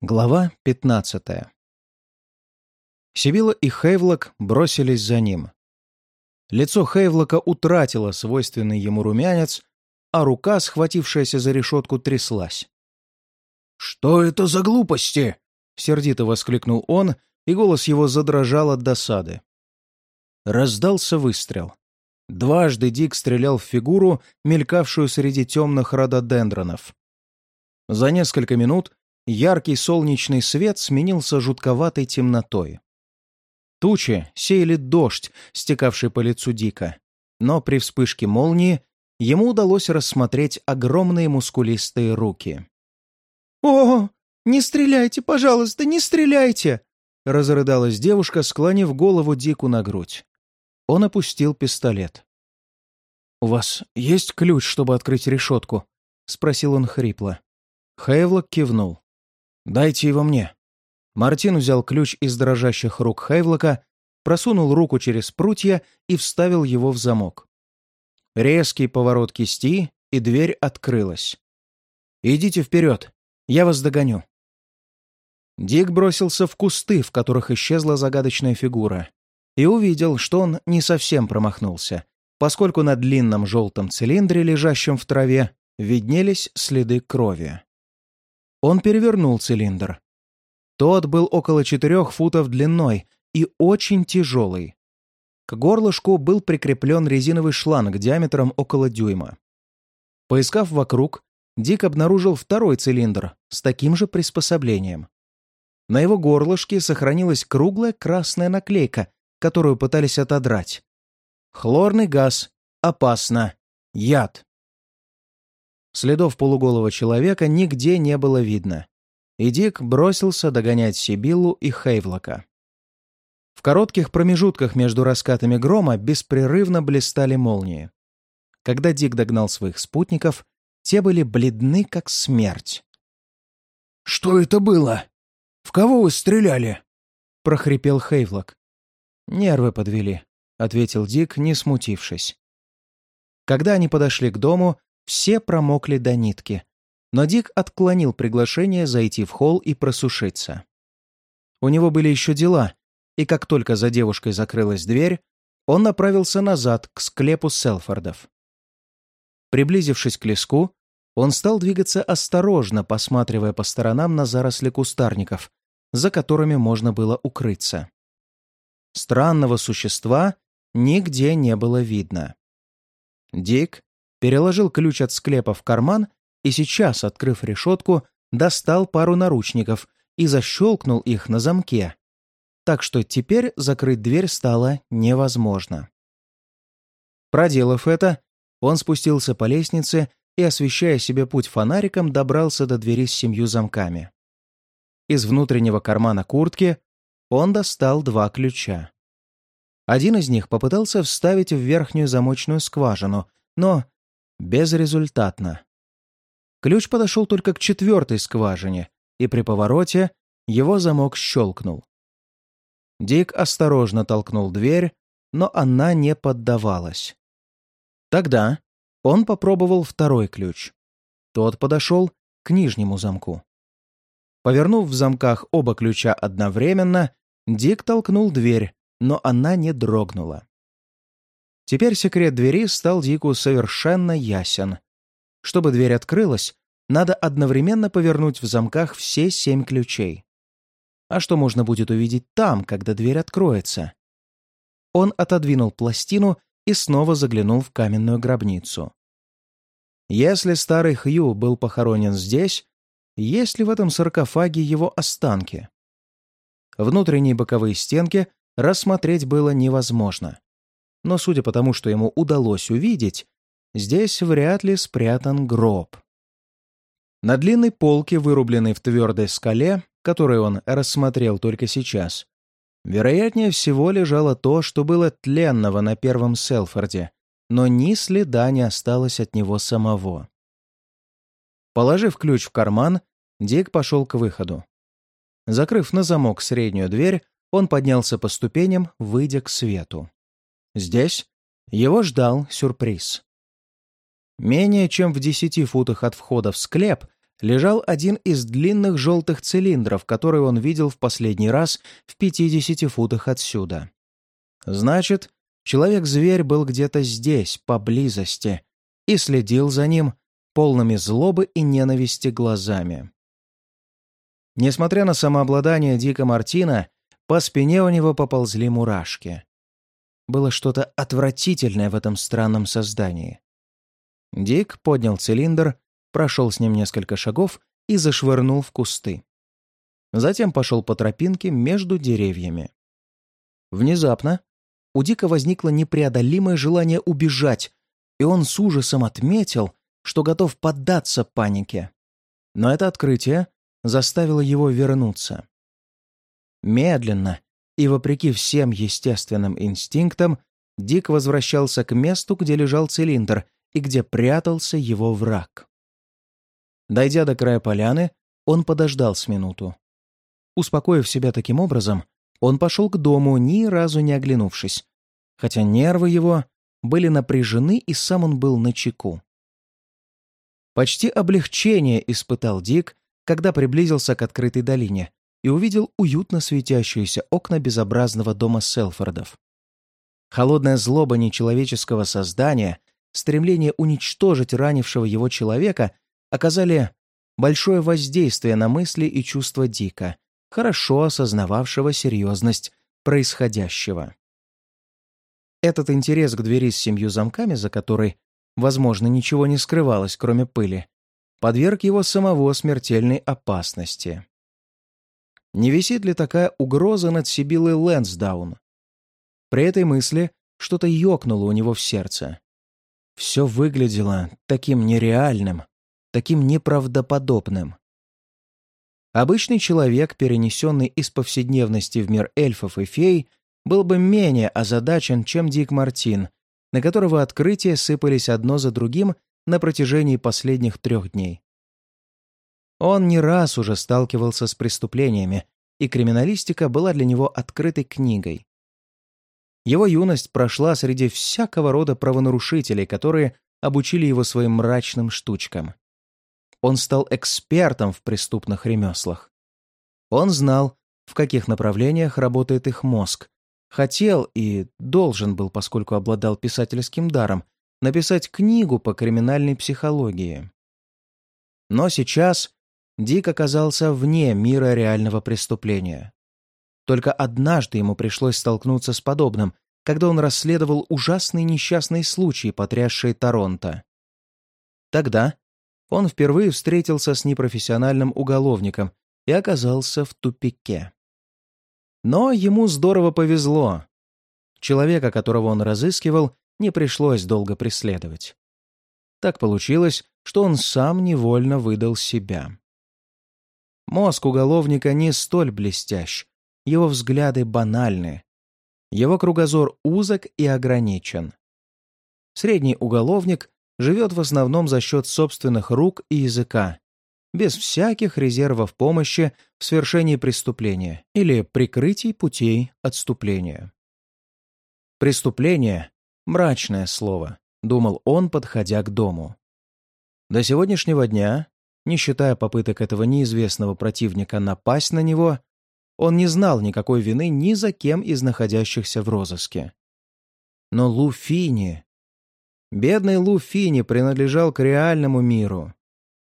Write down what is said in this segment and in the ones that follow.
Глава 15 Сибила и Хейвлок бросились за ним. Лицо Хейвлока утратило свойственный ему румянец, а рука, схватившаяся за решетку, тряслась. «Что это за глупости?» — сердито воскликнул он, и голос его задрожал от досады. Раздался выстрел. Дважды Дик стрелял в фигуру, мелькавшую среди темных рододендронов. За несколько минут яркий солнечный свет сменился жутковатой темнотой. Тучи сеяли дождь, стекавший по лицу Дика, но при вспышке молнии ему удалось рассмотреть огромные мускулистые руки. «О, не стреляйте, пожалуйста, не стреляйте!» разрыдалась девушка, склонив голову Дику на грудь. Он опустил пистолет. «У вас есть ключ, чтобы открыть решетку?» — спросил он хрипло. Хейвлок кивнул. «Дайте его мне». Мартин взял ключ из дрожащих рук Хейвлока, просунул руку через прутья и вставил его в замок. Резкий поворот кисти, и дверь открылась. «Идите вперед, я вас догоню». Дик бросился в кусты, в которых исчезла загадочная фигура, и увидел, что он не совсем промахнулся, поскольку на длинном желтом цилиндре, лежащем в траве, виднелись следы крови. Он перевернул цилиндр. Тот был около четырех футов длиной и очень тяжелый. К горлышку был прикреплен резиновый шланг диаметром около дюйма. Поискав вокруг, Дик обнаружил второй цилиндр с таким же приспособлением. На его горлышке сохранилась круглая красная наклейка, которую пытались отодрать. «Хлорный газ. Опасно. Яд». Следов полуголого человека нигде не было видно, и Дик бросился догонять Сибиллу и Хейвлока. В коротких промежутках между раскатами грома беспрерывно блистали молнии. Когда Дик догнал своих спутников, те были бледны, как смерть. «Что это было? В кого вы стреляли?» — прохрипел Хейвлок. «Нервы подвели», — ответил Дик, не смутившись. Когда они подошли к дому, все промокли до нитки, но Дик отклонил приглашение зайти в холл и просушиться. У него были еще дела, и как только за девушкой закрылась дверь, он направился назад к склепу Селфордов. Приблизившись к леску, он стал двигаться осторожно, посматривая по сторонам на заросли кустарников, за которыми можно было укрыться. Странного существа нигде не было видно. Дик переложил ключ от склепа в карман и сейчас, открыв решетку, достал пару наручников и защелкнул их на замке. Так что теперь закрыть дверь стало невозможно. Проделав это, он спустился по лестнице и, освещая себе путь фонариком, добрался до двери с семью замками. Из внутреннего кармана куртки он достал два ключа. Один из них попытался вставить в верхнюю замочную скважину, но Безрезультатно. Ключ подошел только к четвертой скважине, и при повороте его замок щелкнул. Дик осторожно толкнул дверь, но она не поддавалась. Тогда он попробовал второй ключ. Тот подошел к нижнему замку. Повернув в замках оба ключа одновременно, Дик толкнул дверь, но она не дрогнула. Теперь секрет двери стал Дику совершенно ясен. Чтобы дверь открылась, надо одновременно повернуть в замках все семь ключей. А что можно будет увидеть там, когда дверь откроется? Он отодвинул пластину и снова заглянул в каменную гробницу. Если старый Хью был похоронен здесь, есть ли в этом саркофаге его останки? Внутренние боковые стенки рассмотреть было невозможно но судя по тому, что ему удалось увидеть, здесь вряд ли спрятан гроб. На длинной полке, вырубленной в твердой скале, которую он рассмотрел только сейчас, вероятнее всего лежало то, что было тленного на первом Селфорде, но ни следа не осталось от него самого. Положив ключ в карман, Дик пошел к выходу. Закрыв на замок среднюю дверь, он поднялся по ступеням, выйдя к свету. Здесь его ждал сюрприз. Менее чем в десяти футах от входа в склеп лежал один из длинных желтых цилиндров, который он видел в последний раз в 50 футах отсюда. Значит, человек-зверь был где-то здесь, поблизости, и следил за ним полными злобы и ненависти глазами. Несмотря на самообладание Дика Мартина, по спине у него поползли мурашки. Было что-то отвратительное в этом странном создании. Дик поднял цилиндр, прошел с ним несколько шагов и зашвырнул в кусты. Затем пошел по тропинке между деревьями. Внезапно у Дика возникло непреодолимое желание убежать, и он с ужасом отметил, что готов поддаться панике. Но это открытие заставило его вернуться. Медленно и вопреки всем естественным инстинктам, Дик возвращался к месту, где лежал цилиндр и где прятался его враг. Дойдя до края поляны, он подождал с минуту. Успокоив себя таким образом, он пошел к дому, ни разу не оглянувшись, хотя нервы его были напряжены и сам он был на чеку. Почти облегчение испытал Дик, когда приблизился к открытой долине и увидел уютно светящиеся окна безобразного дома Селфордов. Холодная злоба нечеловеческого создания, стремление уничтожить ранившего его человека оказали большое воздействие на мысли и чувства Дика, хорошо осознававшего серьезность происходящего. Этот интерес к двери с семью замками, за которой, возможно, ничего не скрывалось, кроме пыли, подверг его самого смертельной опасности. Не висит ли такая угроза над Сибилой Лэнсдаун? При этой мысли что-то ёкнуло у него в сердце. Все выглядело таким нереальным, таким неправдоподобным. Обычный человек, перенесенный из повседневности в мир эльфов и фей, был бы менее озадачен, чем Дик Мартин, на которого открытия сыпались одно за другим на протяжении последних трех дней. Он не раз уже сталкивался с преступлениями, и криминалистика была для него открытой книгой. Его юность прошла среди всякого рода правонарушителей, которые обучили его своим мрачным штучкам. Он стал экспертом в преступных ремеслах. Он знал, в каких направлениях работает их мозг, хотел и должен был, поскольку обладал писательским даром, написать книгу по криминальной психологии. Но сейчас Дик оказался вне мира реального преступления. Только однажды ему пришлось столкнуться с подобным, когда он расследовал ужасный несчастный случай, потрясший Торонто. Тогда он впервые встретился с непрофессиональным уголовником и оказался в тупике. Но ему здорово повезло. Человека, которого он разыскивал, не пришлось долго преследовать. Так получилось, что он сам невольно выдал себя. Мозг уголовника не столь блестящ, его взгляды банальны. Его кругозор узок и ограничен. Средний уголовник живет в основном за счет собственных рук и языка, без всяких резервов помощи в свершении преступления или прикрытий путей отступления. «Преступление — мрачное слово», — думал он, подходя к дому. До сегодняшнего дня не считая попыток этого неизвестного противника напасть на него, он не знал никакой вины ни за кем из находящихся в розыске. Но Луфини... Бедный Луфини принадлежал к реальному миру.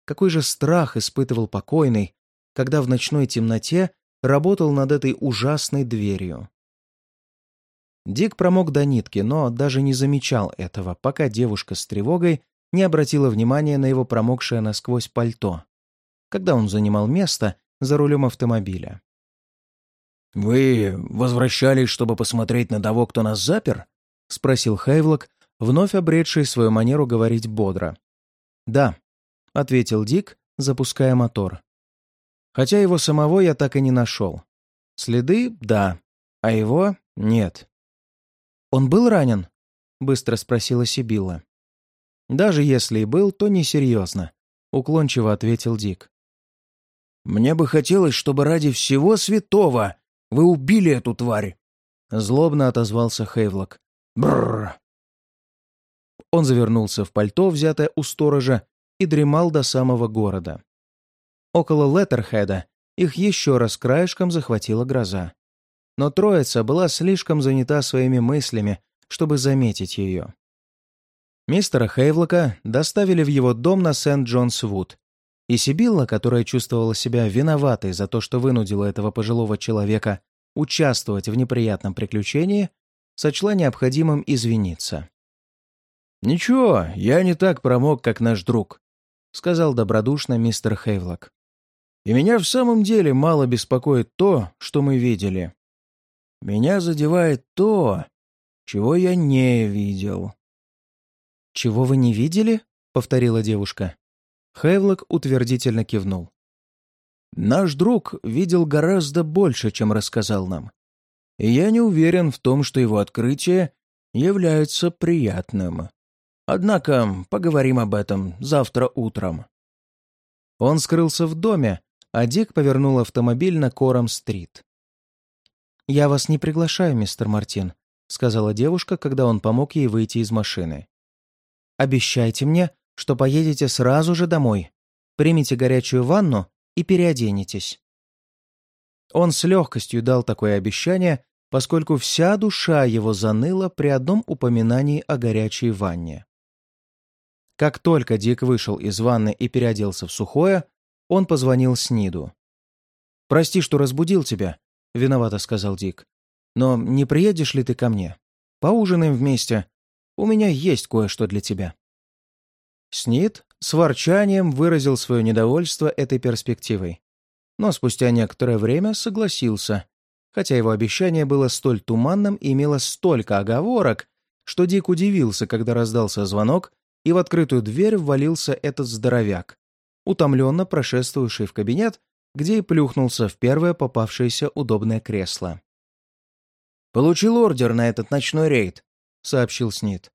Какой же страх испытывал покойный, когда в ночной темноте работал над этой ужасной дверью. Дик промок до нитки, но даже не замечал этого, пока девушка с тревогой не обратила внимания на его промокшее насквозь пальто, когда он занимал место за рулем автомобиля. «Вы возвращались, чтобы посмотреть на того, кто нас запер?» — спросил Хейвлок, вновь обретший свою манеру говорить бодро. «Да», — ответил Дик, запуская мотор. «Хотя его самого я так и не нашел. Следы — да, а его — нет». «Он был ранен?» — быстро спросила Сибилла. «Даже если и был, то несерьезно», — уклончиво ответил Дик. «Мне бы хотелось, чтобы ради всего святого вы убили эту тварь!» Злобно отозвался Хейвлок. Бррр. Он завернулся в пальто, взятое у сторожа, и дремал до самого города. Около Леттерхеда их еще раз краешком захватила гроза. Но троица была слишком занята своими мыслями, чтобы заметить ее. Мистера Хейвлока доставили в его дом на Сент-Джонс-Вуд, и Сибилла, которая чувствовала себя виноватой за то, что вынудила этого пожилого человека участвовать в неприятном приключении, сочла необходимым извиниться. «Ничего, я не так промок, как наш друг», — сказал добродушно мистер Хейвлок. «И меня в самом деле мало беспокоит то, что мы видели. Меня задевает то, чего я не видел». «Чего вы не видели?» — повторила девушка. Хейвлок утвердительно кивнул. «Наш друг видел гораздо больше, чем рассказал нам. И я не уверен в том, что его открытие является приятным. Однако поговорим об этом завтра утром». Он скрылся в доме, а Дик повернул автомобиль на Кором-стрит. «Я вас не приглашаю, мистер Мартин», — сказала девушка, когда он помог ей выйти из машины. «Обещайте мне, что поедете сразу же домой, примите горячую ванну и переоденетесь». Он с легкостью дал такое обещание, поскольку вся душа его заныла при одном упоминании о горячей ванне. Как только Дик вышел из ванны и переоделся в сухое, он позвонил Сниду. «Прости, что разбудил тебя», — виновато сказал Дик. «Но не приедешь ли ты ко мне? Поужинаем вместе. У меня есть кое-что для тебя». Снит с ворчанием выразил свое недовольство этой перспективой. Но спустя некоторое время согласился, хотя его обещание было столь туманным и имело столько оговорок, что Дик удивился, когда раздался звонок, и в открытую дверь ввалился этот здоровяк, утомленно прошествовавший в кабинет, где и плюхнулся в первое попавшееся удобное кресло. «Получил ордер на этот ночной рейд», — сообщил Снит.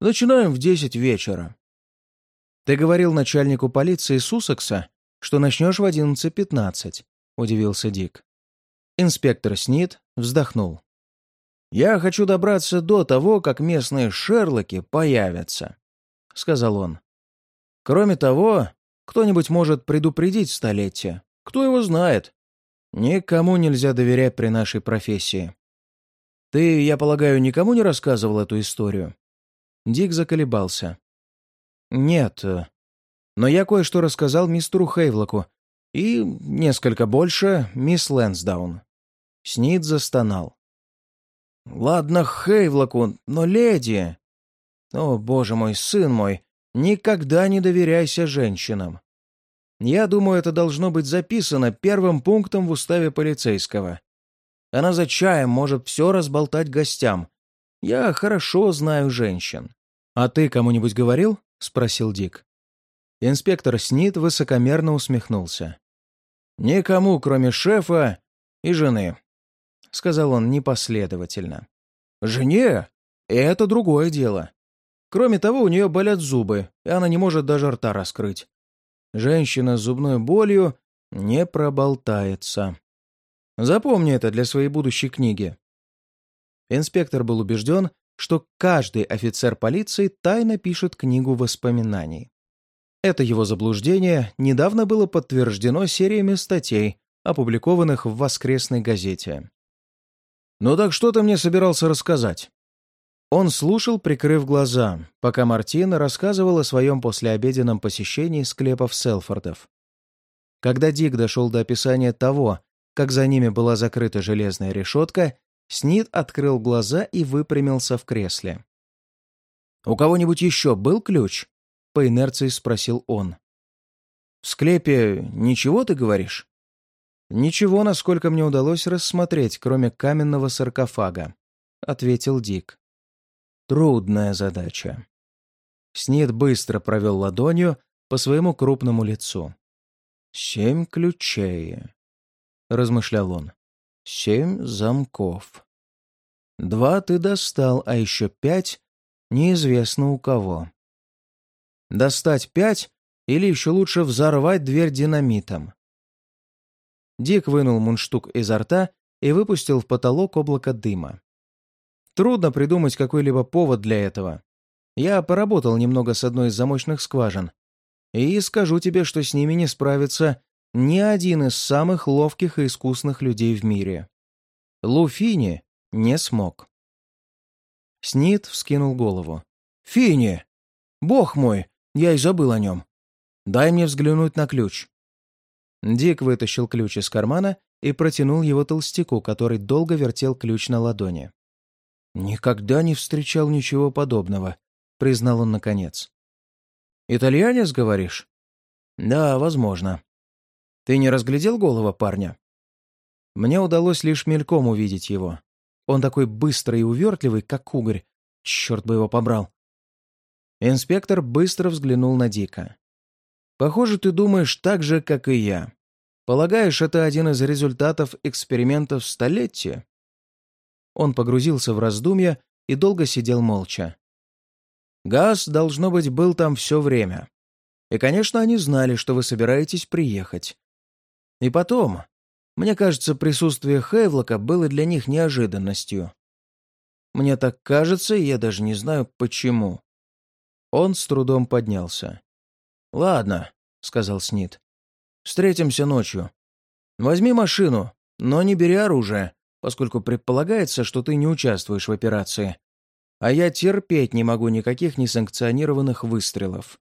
«Начинаем в десять вечера». «Ты говорил начальнику полиции Сусекса, что начнешь в 11.15», — удивился Дик. Инспектор Снит вздохнул. «Я хочу добраться до того, как местные Шерлоки появятся», — сказал он. «Кроме того, кто-нибудь может предупредить столетие. Кто его знает? Никому нельзя доверять при нашей профессии. Ты, я полагаю, никому не рассказывал эту историю?» Дик заколебался. «Нет. Но я кое-что рассказал мистеру Хейвлоку и несколько больше мисс Лэнсдаун». Снит застонал. «Ладно, Хейвлоку, но леди...» «О, боже мой, сын мой, никогда не доверяйся женщинам. Я думаю, это должно быть записано первым пунктом в уставе полицейского. Она за чаем может все разболтать гостям. Я хорошо знаю женщин». «А ты кому-нибудь говорил?» — спросил Дик. Инспектор Снит высокомерно усмехнулся. «Никому, кроме шефа и жены», — сказал он непоследовательно. «Жене? Это другое дело. Кроме того, у нее болят зубы, и она не может даже рта раскрыть. Женщина с зубной болью не проболтается. Запомни это для своей будущей книги». Инспектор был убежден, что каждый офицер полиции тайно пишет книгу воспоминаний. Это его заблуждение недавно было подтверждено сериями статей, опубликованных в воскресной газете. «Ну так что ты мне собирался рассказать?» Он слушал, прикрыв глаза, пока Мартина рассказывал о своем послеобеденном посещении склепов Селфордов. Когда Дик дошел до описания того, как за ними была закрыта железная решетка, Снит открыл глаза и выпрямился в кресле. «У кого-нибудь еще был ключ?» — по инерции спросил он. «В склепе ничего ты говоришь?» «Ничего, насколько мне удалось рассмотреть, кроме каменного саркофага», — ответил Дик. «Трудная задача». Снит быстро провел ладонью по своему крупному лицу. «Семь ключей», — размышлял он. Семь замков. Два ты достал, а еще пять неизвестно у кого. Достать пять или еще лучше взорвать дверь динамитом. Дик вынул мундштук изо рта и выпустил в потолок облако дыма. Трудно придумать какой-либо повод для этого. Я поработал немного с одной из замочных скважин. И скажу тебе, что с ними не справиться ни один из самых ловких и искусных людей в мире. Луфини не смог. Снит вскинул голову. «Фини! Бог мой! Я и забыл о нем. Дай мне взглянуть на ключ». Дик вытащил ключ из кармана и протянул его толстяку, который долго вертел ключ на ладони. «Никогда не встречал ничего подобного», — признал он наконец. «Итальянец, говоришь?» «Да, возможно. Ты не разглядел голова парня?» Мне удалось лишь мельком увидеть его. Он такой быстрый и увертливый, как угорь. Черт бы его побрал. Инспектор быстро взглянул на Дика. «Похоже, ты думаешь так же, как и я. Полагаешь, это один из результатов экспериментов столетия?» Он погрузился в раздумья и долго сидел молча. Газ, должно быть, был там все время. И, конечно, они знали, что вы собираетесь приехать. И потом, мне кажется, присутствие Хейвлока было для них неожиданностью. Мне так кажется, и я даже не знаю, почему. Он с трудом поднялся. «Ладно», — сказал Снит. «Встретимся ночью. Возьми машину, но не бери оружие, поскольку предполагается, что ты не участвуешь в операции. А я терпеть не могу никаких несанкционированных выстрелов.